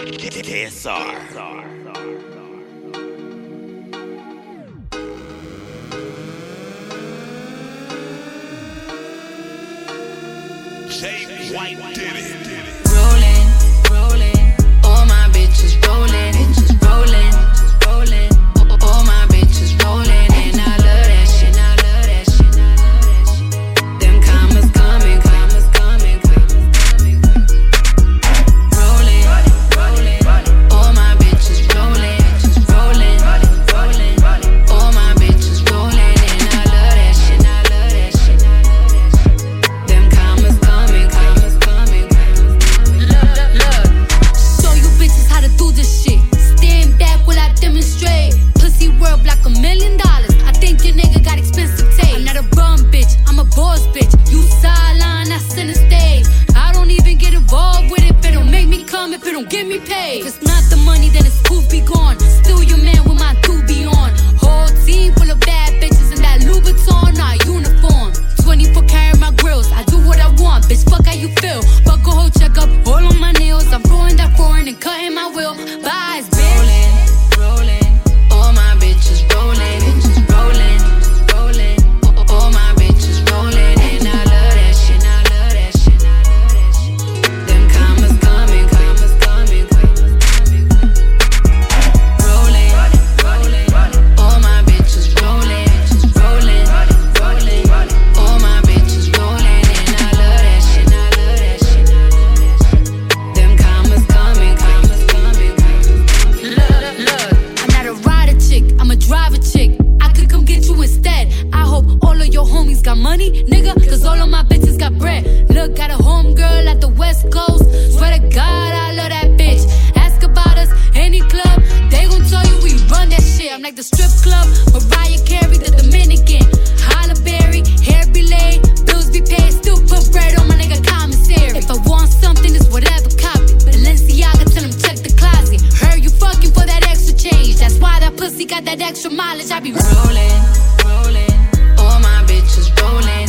KSR. Jake White did it. Rolling, rolling. get me paid. If it's not the money, then it's poof, be gone. your homies got money, nigga, cause all of my bitches got bread. Look, got a homegirl at the West Coast. Swear to God, I love that bitch. Ask about us, any club, they gon' tell you we run that shit. I'm like the strip club, Mariah Carey, the Dominican. Halle Berry, hair be laid, bills be paid, still put bread on my nigga commissary. If I want something, it's whatever cop it. Balenciaga, tell him check the closet. Heard you fucking for that extra change. That's why that pussy got that extra mileage. I be rolling, rolling. doble